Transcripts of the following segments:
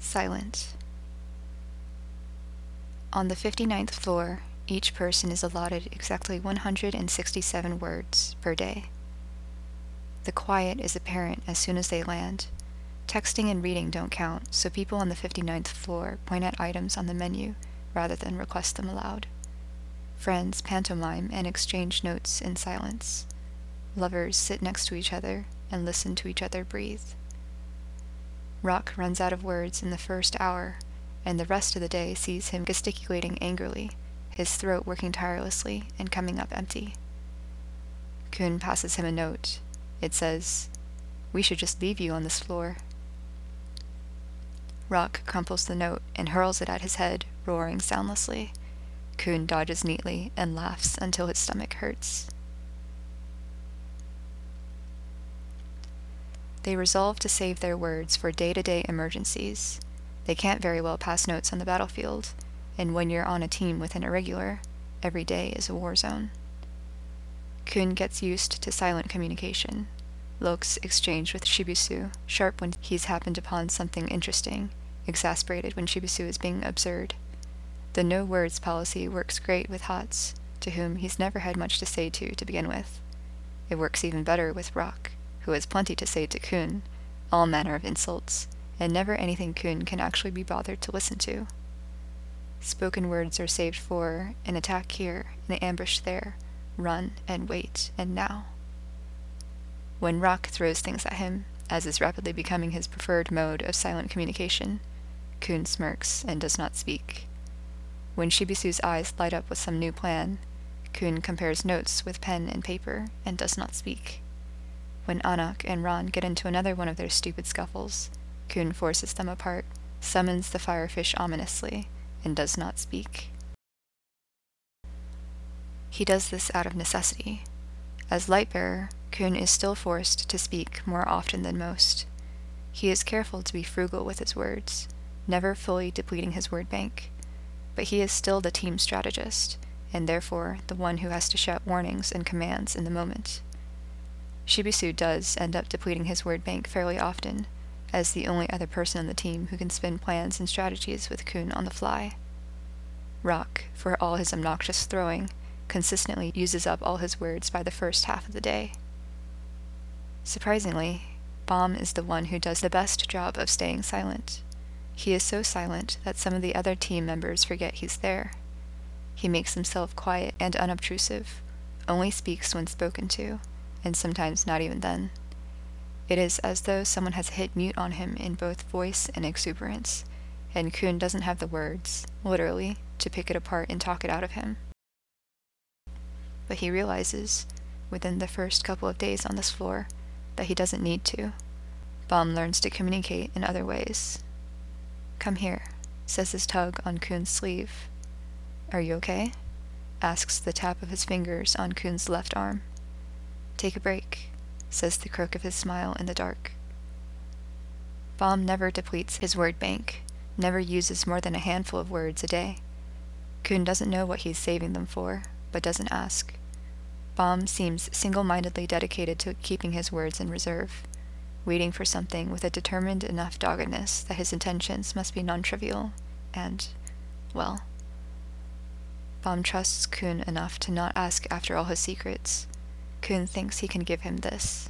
Silent. On the 59th floor, each person is allotted exactly 167 words per day. The quiet is apparent as soon as they land. Texting and reading don't count, so people on the 59th floor point at items on the menu rather than request them aloud. Friends pantomime and exchange notes in silence. Lovers sit next to each other and listen to each other breathe. Rak runs out of words in the first hour, and the rest of the day sees him gesticulating angrily, his throat working tirelessly and coming up empty. Khun passes him a note. It says, We should just leave you on this floor. Rak crumples the note and hurls it at his head, roaring soundlessly. Khun dodges neatly and laughs until his stomach hurts. They resolve to save their words for day to day emergencies. They can't very well pass notes on the battlefield, and when you're on a team with an irregular, every day is a war zone. Khun gets used to silent communication. Looks exchanged with Shibisu, sharp when he's happened upon something interesting, exasperated when Shibisu is being absurd. The no words policy works great with Hatz, to whom he's never had much to say to to begin with. It works even better with Rak who has plenty to say to Khun, all manner of insults, and never anything Khun can actually be bothered to listen to. Spoken words are saved for an attack here, an ambush there, run and wait, and now. When Rak throws things at him, as is rapidly becoming his preferred mode of silent communication, Khun smirks and does not speak. When Shibisu's eyes light up with some new plan, Khun compares notes with pen and paper and does not speak. When Anaak and Ran get into another one of their stupid scuffles, Khun forces them apart, summons the firefish ominously, and does not speak. He does this out of necessity. As light-bearer, Khun is still forced to speak more often than most. He is careful to be frugal with his words, never fully depleting his word bank. But he is still the team strategist, and therefore the one who has to shout warnings and commands in the moment. Shibisu does end up depleting his word bank fairly often, as the only other person on the team who can spin plans and strategies with Khun on the fly. Rak, for all his obnoxious throwing, consistently uses up all his words by the first half of the day. Surprisingly, Bam is the one who does the best job of staying silent. He is so silent that some of the other team members forget he's there. He makes himself quiet and unobtrusive, only speaks when spoken to, and sometimes not even then. It is as though someone has hit mute on him in both voice and exuberance, and Khun doesn't have the words, literally, to pick it apart and talk it out of him. But he realizes, within the first couple of days on this floor, that he doesn't need to. Bam learns to communicate in other ways. Come here, says his tug on Khun's sleeve. Are you okay? asks the tap of his fingers on Khun's left arm. Take a break, says the croak of his smile in the dark. Bam never depletes his word bank, never uses more than a handful of words a day. Khun doesn't know what he's saving them for, but doesn't ask. Bam seems single mindedly dedicated to keeping his words in reserve, waiting for something with a determined enough doggedness that his intentions must be non trivial, and, well, Bam trusts Khun enough to not ask after all his secrets, Khun thinks he can give him this.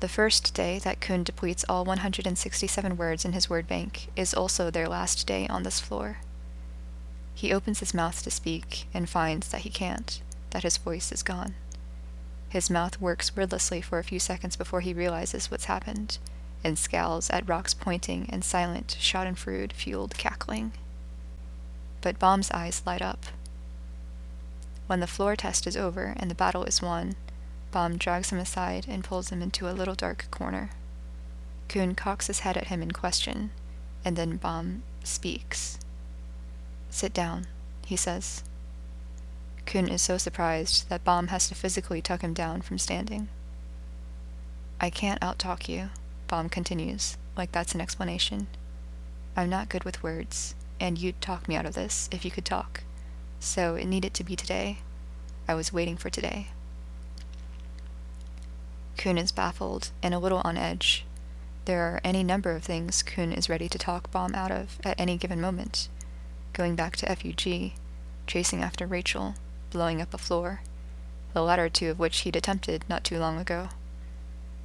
The first day that Khun depletes all 167 words in his word bank is also their last day on this floor. He opens his mouth to speak and finds that he can't, that his voice is gone. His mouth works wordlessly for a few seconds before he realizes what's happened and scowls at Rak's pointing and silent, schadenfreude fueled cackling. But Bam's eyes light up. When the floor test is over and the battle is won, Bam drags him aside and pulls him into a little dark corner. Khun cocks his head at him in question, and then Bam speaks. Sit down, he says. Khun is so surprised that Bam has to physically tuck him down from standing. I can't outtalk you, Bam continues, like that's an explanation. I'm not good with words, and you'd talk me out of this if you could talk so it needed to be today. I was waiting for today. Khun is baffled and a little on edge. There are any number of things Khun is ready to talk Bam out of at any given moment. Going back to FUG, chasing after Rachel, blowing up a floor, the latter two of which he'd attempted not too long ago.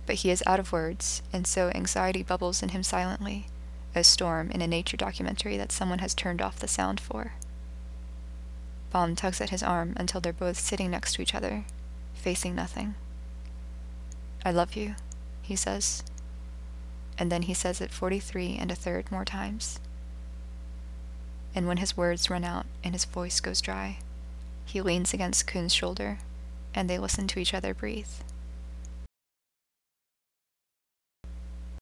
But he is out of words, and so anxiety bubbles in him silently, a storm in a nature documentary that someone has turned off the sound for. Bam tugs at his arm until they're both sitting next to each other, facing nothing. I love you, he says and then he says it 43 and a third more times. And when his words run out and his voice goes dry, he leans against Khun's shoulder, and they listen to each other breathe.